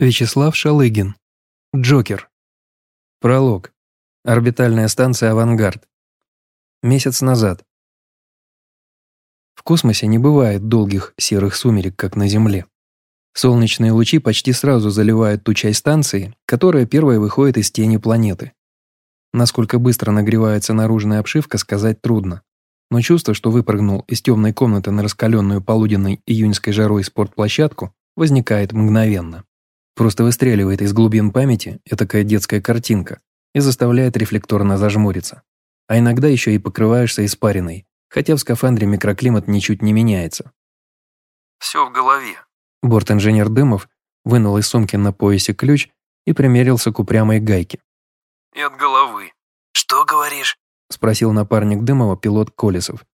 Вячеслав Шалыгин. Джокер. Пролог. Орбитальная станция «Авангард». Месяц назад. В космосе не бывает долгих серых сумерек, как на Земле. Солнечные лучи почти сразу заливают ту часть станции, которая первой выходит из тени планеты. Насколько быстро нагревается наружная обшивка, сказать трудно. Но чувство, что выпрыгнул из темной комнаты на раскаленную полуденной июньской жарой спортплощадку, возникает мгновенно. Просто выстреливает из глубин памяти этакая детская картинка и заставляет рефлекторно зажмуриться. А иногда еще и покрываешься испариной, хотя в скафандре микроклимат ничуть не меняется. Все в голове. Борт-инженер Дымов вынул из сумки на поясе ключ и примерился к упрямой гайке. И от головы. Что говоришь? Спросил напарник Дымова пилот Колесов.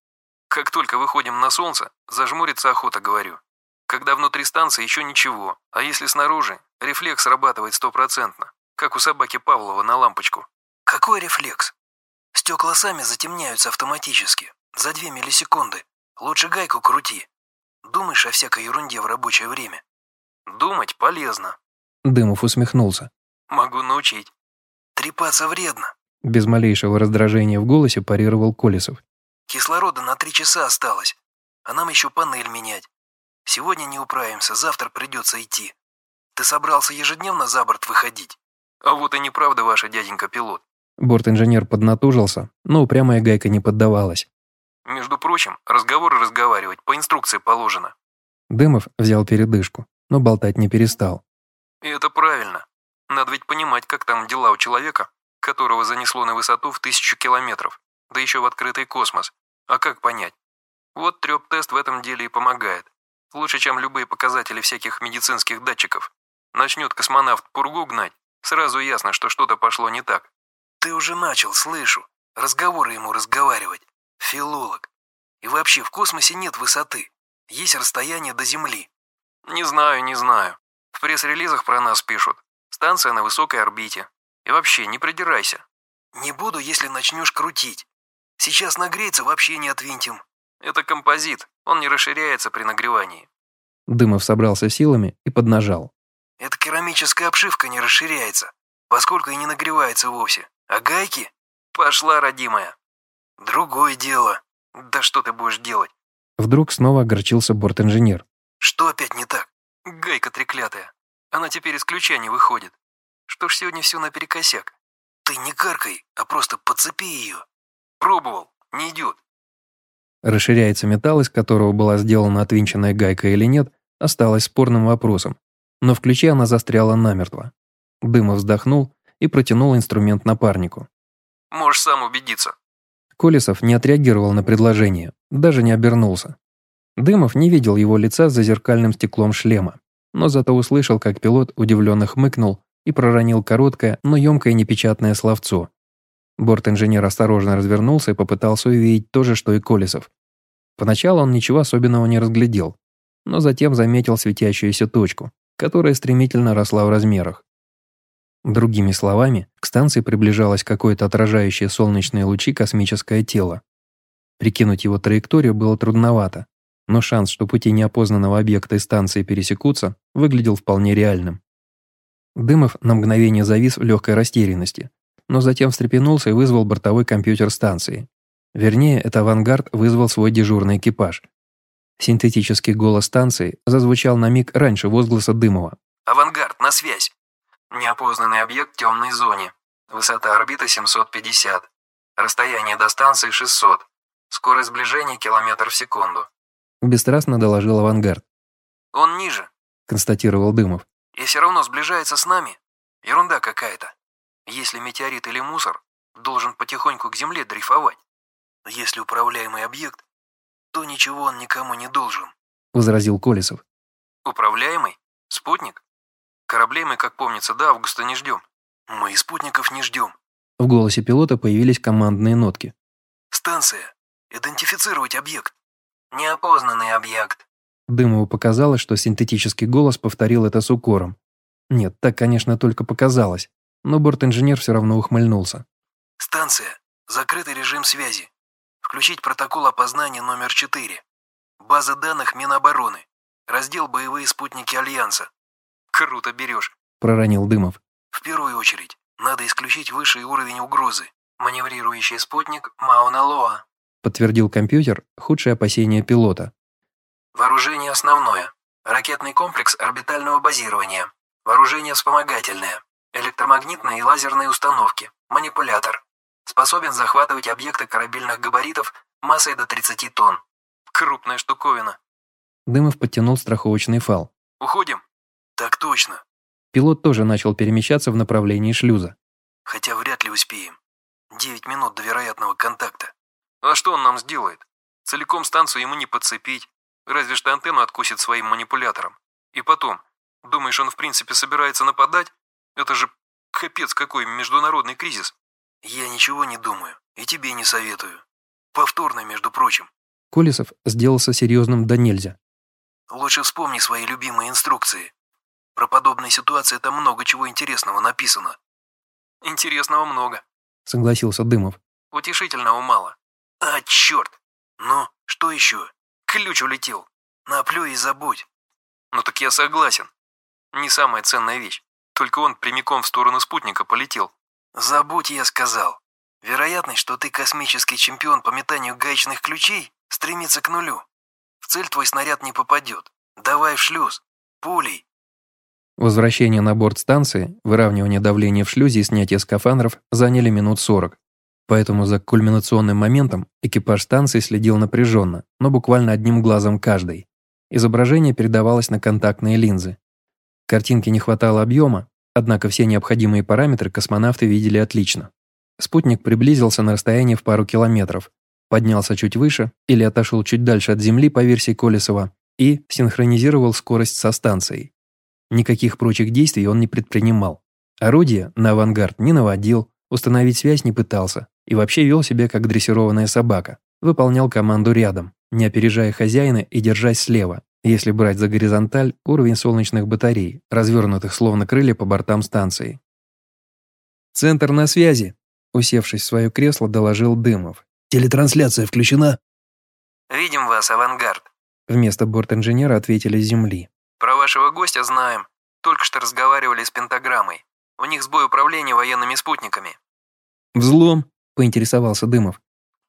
Как только выходим на солнце, зажмуриться охота, говорю. Когда внутри станции еще ничего, а если снаружи, рефлекс срабатывает стопроцентно, как у собаки Павлова на лампочку. Какой рефлекс? Стекла сами затемняются автоматически, за две миллисекунды. Лучше гайку крути. Думаешь о всякой ерунде в рабочее время? Думать полезно. Дымов усмехнулся. Могу научить. Трепаться вредно. Без малейшего раздражения в голосе парировал Колесов. Кислорода на три часа осталось, а нам еще панель менять. Сегодня не управимся, завтра придется идти. Ты собрался ежедневно за борт выходить? А вот и неправда ваша дяденька-пилот. Борт-инженер поднатужился, но упрямая гайка не поддавалась. Между прочим, разговоры разговаривать по инструкции положено. Дымов взял передышку, но болтать не перестал. И это правильно. Надо ведь понимать, как там дела у человека, которого занесло на высоту в тысячу километров, да еще в открытый космос. А как понять? Вот трёп-тест в этом деле и помогает. Лучше, чем любые показатели всяких медицинских датчиков. Начнет космонавт пургу гнать, сразу ясно, что что-то пошло не так. Ты уже начал, слышу. Разговоры ему разговаривать. Филолог. И вообще в космосе нет высоты. Есть расстояние до Земли. Не знаю, не знаю. В пресс-релизах про нас пишут. Станция на высокой орбите. И вообще, не придирайся. Не буду, если начнешь крутить. Сейчас нагреется, вообще не отвинтим. Это композит, он не расширяется при нагревании. Дымов собрался силами и поднажал. Эта керамическая обшивка не расширяется, поскольку и не нагревается вовсе. А гайки? Пошла, родимая. Другое дело. Да что ты будешь делать? Вдруг снова огорчился борт-инженер. Что опять не так? Гайка треклятая. Она теперь из ключа не выходит. Что ж сегодня все наперекосяк? Ты не каркай, а просто подцепи ее. Пробовал, не идет. Расширяется металл, из которого была сделана отвинченная гайка или нет, осталось спорным вопросом. Но в ключе она застряла намертво. Дымов вздохнул и протянул инструмент напарнику. Можешь сам убедиться. Колесов не отреагировал на предложение, даже не обернулся. Дымов не видел его лица за зеркальным стеклом шлема, но зато услышал, как пилот удивленно хмыкнул и проронил короткое, но емкое непечатное словцо. Борт-инженер осторожно развернулся и попытался увидеть то же, что и Колесов. Поначалу он ничего особенного не разглядел, но затем заметил светящуюся точку, которая стремительно росла в размерах. Другими словами, к станции приближалось какое-то отражающее солнечные лучи космическое тело. Прикинуть его траекторию было трудновато, но шанс, что пути неопознанного объекта и станции пересекутся, выглядел вполне реальным. Дымов на мгновение завис в легкой растерянности, но затем встрепенулся и вызвал бортовой компьютер станции. Вернее, это «Авангард» вызвал свой дежурный экипаж. Синтетический голос станции зазвучал на миг раньше возгласа Дымова. «Авангард, на связь!» Неопознанный объект в темной зоне. Высота орбиты 750. Расстояние до станции 600. Скорость сближения километр в секунду. Бесстрастно доложил «Авангард». Он ниже, констатировал Дымов. и все равно сближается с нами. Ерунда какая-то. Если метеорит или мусор, должен потихоньку к Земле дрейфовать. Если управляемый объект, то ничего он никому не должен. возразил Колесов. Управляемый? Спутник? Кораблей мы, как помнится, до августа не ждем. Мы и спутников не ждем. В голосе пилота появились командные нотки. Станция. Идентифицировать объект. Неопознанный объект. Дымову показалось, что синтетический голос повторил это с укором. Нет, так, конечно, только показалось, но борт-инженер все равно ухмыльнулся. Станция. Закрытый режим связи. Включить протокол опознания номер 4. База данных Минобороны. Раздел «Боевые спутники Альянса». Круто берешь», – проронил Дымов. «В первую очередь, надо исключить высший уровень угрозы. Маневрирующий спутник Мауна Лоа», – подтвердил компьютер худшее опасение пилота. «Вооружение основное. Ракетный комплекс орбитального базирования. Вооружение вспомогательное. Электромагнитные и лазерные установки. Манипулятор. Способен захватывать объекты корабельных габаритов массой до 30 тонн. Крупная штуковина. Дымов подтянул страховочный фал. Уходим? Так точно. Пилот тоже начал перемещаться в направлении шлюза. Хотя вряд ли успеем. Девять минут до вероятного контакта. А что он нам сделает? Целиком станцию ему не подцепить. Разве что антенну откусит своим манипулятором. И потом, думаешь, он в принципе собирается нападать? Это же капец какой международный кризис. Я ничего не думаю и тебе не советую. Повторно, между прочим. Колесов сделался серьезным да нельзя. Лучше вспомни свои любимые инструкции. Про подобные ситуации там много чего интересного написано. Интересного много, согласился Дымов. Утешительного мало. А, черт! Ну, что еще? Ключ улетел. Наплюй и забудь. Ну так я согласен. Не самая ценная вещь. Только он прямиком в сторону спутника полетел. Забудь, я сказал. Вероятность, что ты космический чемпион по метанию гаечных ключей, стремится к нулю. В цель твой снаряд не попадет. Давай в шлюз. Пулей. Возвращение на борт станции, выравнивание давления в шлюзе и снятие скафандров заняли минут сорок. Поэтому за кульминационным моментом экипаж станции следил напряженно, но буквально одним глазом каждый. Изображение передавалось на контактные линзы. Картинки не хватало объема, однако все необходимые параметры космонавты видели отлично. Спутник приблизился на расстояние в пару километров, поднялся чуть выше или отошел чуть дальше от Земли по версии Колесова и синхронизировал скорость со станцией. Никаких прочих действий он не предпринимал. Орудие на авангард не наводил, установить связь не пытался и вообще вел себя как дрессированная собака. Выполнял команду рядом, не опережая хозяина и держась слева, если брать за горизонталь уровень солнечных батарей, развернутых словно крылья по бортам станции. «Центр на связи», — усевшись в свое кресло, доложил Дымов. «Телетрансляция включена?» «Видим вас, авангард», — вместо борт-инженера ответили с Земли. «Про вашего гостя знаем. Только что разговаривали с пентаграммой. У них сбой управления военными спутниками». «Взлом?» — поинтересовался Дымов.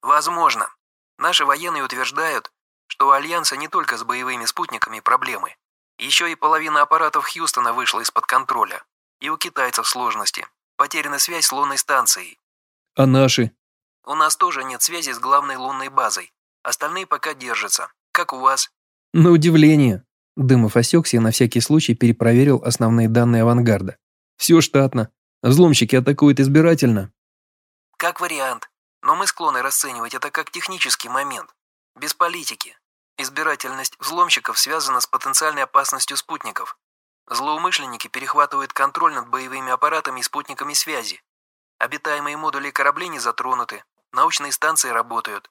«Возможно. Наши военные утверждают, что у Альянса не только с боевыми спутниками проблемы. Еще и половина аппаратов Хьюстона вышла из-под контроля. И у китайцев сложности. Потеряна связь с лунной станцией. А наши? У нас тоже нет связи с главной лунной базой. Остальные пока держатся. Как у вас? На удивление. Дымов осекся и на всякий случай перепроверил основные данные авангарда. Все штатно. Взломщики атакуют избирательно. Как вариант. Но мы склонны расценивать это как технический момент. Без политики. Избирательность взломщиков связана с потенциальной опасностью спутников. Злоумышленники перехватывают контроль над боевыми аппаратами и спутниками связи. Обитаемые модули кораблей не затронуты, научные станции работают.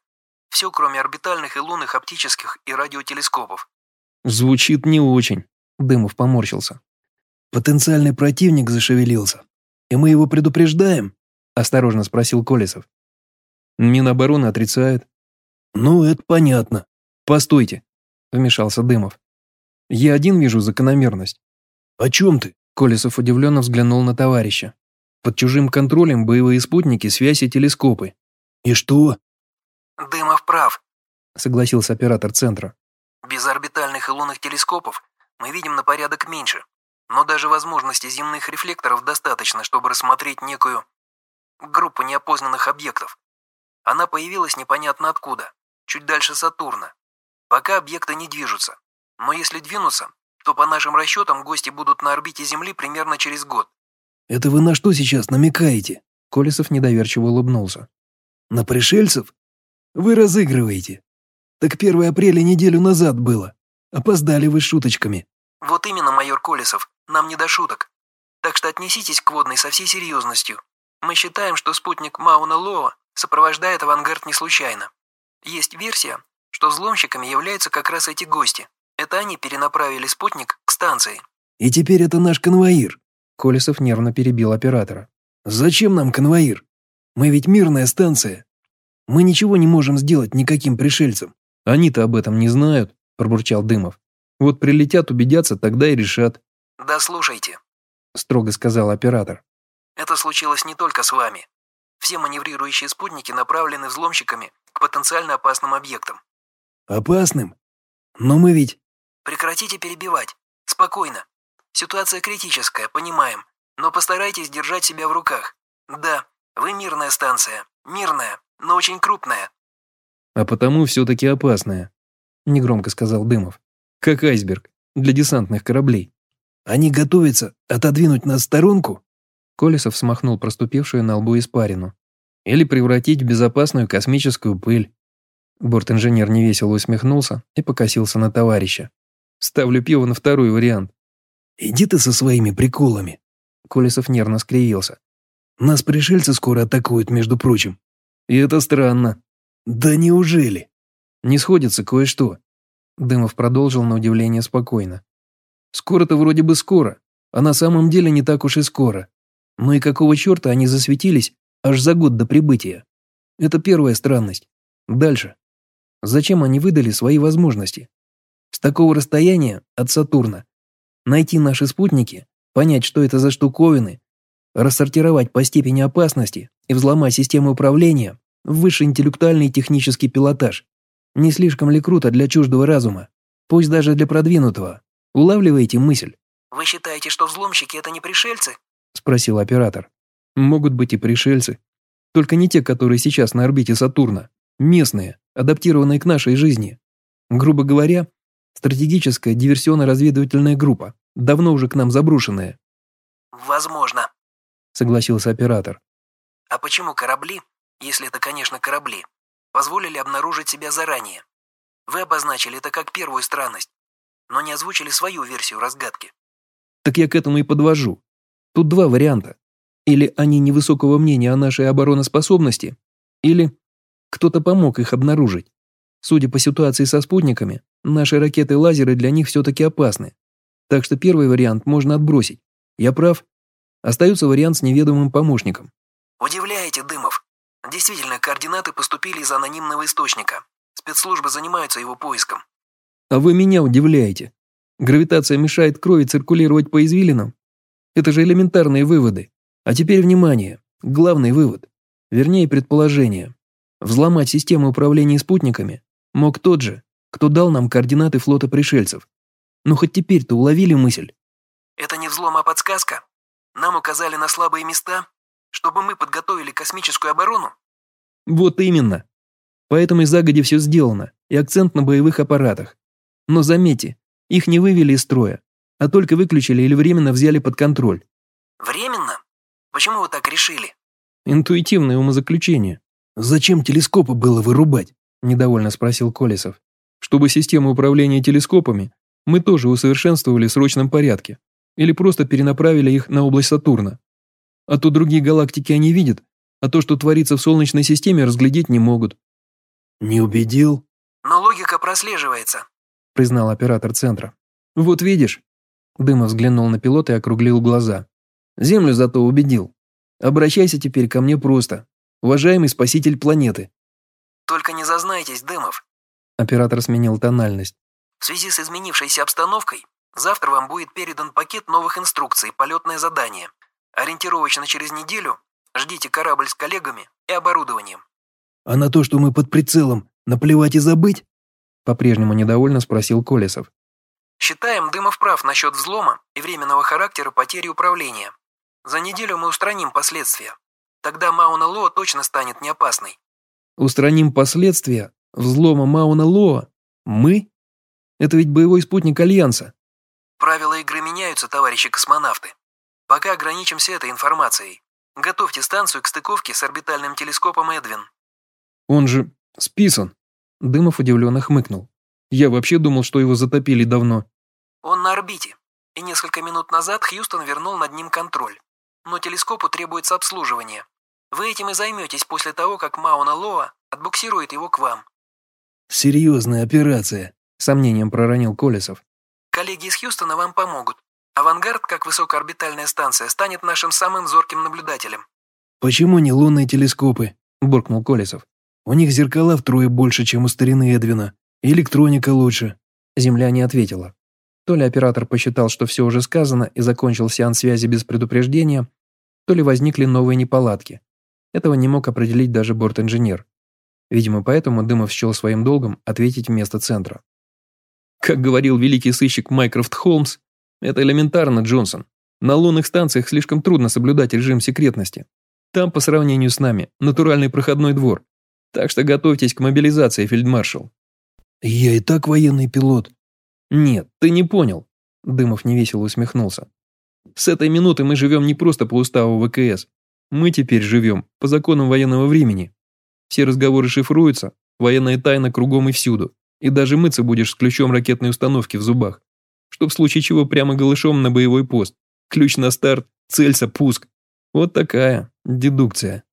Все, кроме орбитальных и лунных оптических и радиотелескопов. Звучит не очень. Дымов поморщился. Потенциальный противник зашевелился. И мы его предупреждаем? Осторожно спросил Колесов. Минобороны отрицает. Ну, это понятно. «Постойте», — вмешался Дымов. «Я один вижу закономерность». «О чем ты?» Колесов удивленно взглянул на товарища. «Под чужим контролем боевые спутники, связь и телескопы». «И что?» «Дымов прав», — согласился оператор центра. «Без орбитальных и лунных телескопов мы видим на порядок меньше, но даже возможности земных рефлекторов достаточно, чтобы рассмотреть некую группу неопознанных объектов. Она появилась непонятно откуда, чуть дальше Сатурна, Пока объекты не движутся. Но если двинутся, то по нашим расчетам гости будут на орбите Земли примерно через год. Это вы на что сейчас намекаете? Колесов недоверчиво улыбнулся. На пришельцев? Вы разыгрываете. Так 1 апреля неделю назад было. Опоздали вы с шуточками. Вот именно, майор Колесов, нам не до шуток. Так что отнеситесь к водной со всей серьезностью. Мы считаем, что спутник Мауна Лоа сопровождает авангард не случайно. Есть версия, что взломщиками являются как раз эти гости. Это они перенаправили спутник к станции. И теперь это наш конвоир. Колесов нервно перебил оператора. Зачем нам конвоир? Мы ведь мирная станция. Мы ничего не можем сделать никаким пришельцам. Они-то об этом не знают, пробурчал Дымов. Вот прилетят, убедятся, тогда и решат. Да слушайте, строго сказал оператор. Это случилось не только с вами. Все маневрирующие спутники направлены взломщиками к потенциально опасным объектам. Опасным? Но мы ведь... Прекратите перебивать. Спокойно. Ситуация критическая, понимаем. Но постарайтесь держать себя в руках. Да, вы мирная станция. Мирная, но очень крупная. А потому все-таки опасная, негромко сказал Дымов. Как айсберг для десантных кораблей. Они готовятся отодвинуть нас в сторонку? Колесов смахнул проступившую на лбу испарину. Или превратить в безопасную космическую пыль. Борт-инженер невесело усмехнулся и покосился на товарища. Ставлю пиво на второй вариант. «Иди ты со своими приколами!» Колесов нервно скривился. «Нас пришельцы скоро атакуют, между прочим». «И это странно». «Да неужели?» «Не сходится кое-что». Дымов продолжил на удивление спокойно. «Скоро-то вроде бы скоро, а на самом деле не так уж и скоро. Ну и какого черта они засветились аж за год до прибытия? Это первая странность. Дальше. Зачем они выдали свои возможности? С такого расстояния от Сатурна найти наши спутники, понять, что это за штуковины, рассортировать по степени опасности и взломать систему управления в высший интеллектуальный и технический пилотаж. Не слишком ли круто для чуждого разума? Пусть даже для продвинутого. Улавливаете мысль? Вы считаете, что взломщики это не пришельцы? Спросил оператор. Могут быть и пришельцы. Только не те, которые сейчас на орбите Сатурна. Местные, адаптированные к нашей жизни. Грубо говоря, стратегическая диверсионно-разведывательная группа, давно уже к нам заброшенная. Возможно, согласился оператор. А почему корабли, если это, конечно, корабли, позволили обнаружить себя заранее? Вы обозначили это как первую странность, но не озвучили свою версию разгадки. Так я к этому и подвожу. Тут два варианта. Или они невысокого мнения о нашей обороноспособности, или кто-то помог их обнаружить. Судя по ситуации со спутниками, наши ракеты-лазеры для них все-таки опасны. Так что первый вариант можно отбросить. Я прав? Остается вариант с неведомым помощником. Удивляете, Дымов. Действительно, координаты поступили из анонимного источника. Спецслужбы занимаются его поиском. А вы меня удивляете. Гравитация мешает крови циркулировать по извилинам? Это же элементарные выводы. А теперь внимание. Главный вывод. Вернее, предположение. Взломать систему управления спутниками мог тот же, кто дал нам координаты флота пришельцев. Ну хоть теперь-то уловили мысль? Это не взлом, а подсказка? Нам указали на слабые места, чтобы мы подготовили космическую оборону? Вот именно. Поэтому и загоди все сделано, и акцент на боевых аппаратах. Но заметьте, их не вывели из строя, а только выключили или временно взяли под контроль. Временно? Почему вы так решили? Интуитивное умозаключение. «Зачем телескопы было вырубать?» – недовольно спросил Колесов. «Чтобы систему управления телескопами мы тоже усовершенствовали в срочном порядке или просто перенаправили их на область Сатурна. А то другие галактики они видят, а то, что творится в Солнечной системе, разглядеть не могут». «Не убедил?» «Но логика прослеживается», – признал оператор центра. «Вот видишь». Дымов взглянул на пилота и округлил глаза. «Землю зато убедил. Обращайся теперь ко мне просто уважаемый спаситель планеты». «Только не зазнайтесь, Дымов». Оператор сменил тональность. «В связи с изменившейся обстановкой, завтра вам будет передан пакет новых инструкций, полетное задание. Ориентировочно через неделю ждите корабль с коллегами и оборудованием». «А на то, что мы под прицелом, наплевать и забыть?» По-прежнему недовольно спросил Колесов. «Считаем, Дымов прав насчет взлома и временного характера потери управления. За неделю мы устраним последствия. Тогда Мауна Лоа точно станет неопасной. Устраним последствия взлома Мауна Лоа? Мы? Это ведь боевой спутник Альянса. Правила игры меняются, товарищи космонавты. Пока ограничимся этой информацией. Готовьте станцию к стыковке с орбитальным телескопом Эдвин. Он же списан. Дымов удивленно хмыкнул. Я вообще думал, что его затопили давно. Он на орбите. И несколько минут назад Хьюстон вернул над ним контроль. Но телескопу требуется обслуживание. Вы этим и займетесь после того, как Мауна Лоа отбуксирует его к вам». «Серьезная операция», — сомнением проронил Колесов. «Коллеги из Хьюстона вам помогут. Авангард, как высокоорбитальная станция, станет нашим самым зорким наблюдателем». «Почему не лунные телескопы?» – буркнул Колесов. «У них зеркала втрое больше, чем у старины Эдвина. электроника лучше». Земля не ответила. То ли оператор посчитал, что все уже сказано и закончил сеанс связи без предупреждения, то ли возникли новые неполадки. Этого не мог определить даже борт-инженер. Видимо, поэтому Дымов счел своим долгом ответить вместо центра. Как говорил великий сыщик Майкрофт Холмс, это элементарно, Джонсон. На лунных станциях слишком трудно соблюдать режим секретности. Там, по сравнению с нами, натуральный проходной двор. Так что готовьтесь к мобилизации, фельдмаршал. Я и так военный пилот. Нет, ты не понял. Дымов невесело усмехнулся. С этой минуты мы живем не просто по уставу ВКС. Мы теперь живем по законам военного времени. Все разговоры шифруются, военная тайна кругом и всюду. И даже мыться будешь с ключом ракетной установки в зубах. Чтоб в случае чего прямо голышом на боевой пост. Ключ на старт, целься, пуск. Вот такая дедукция.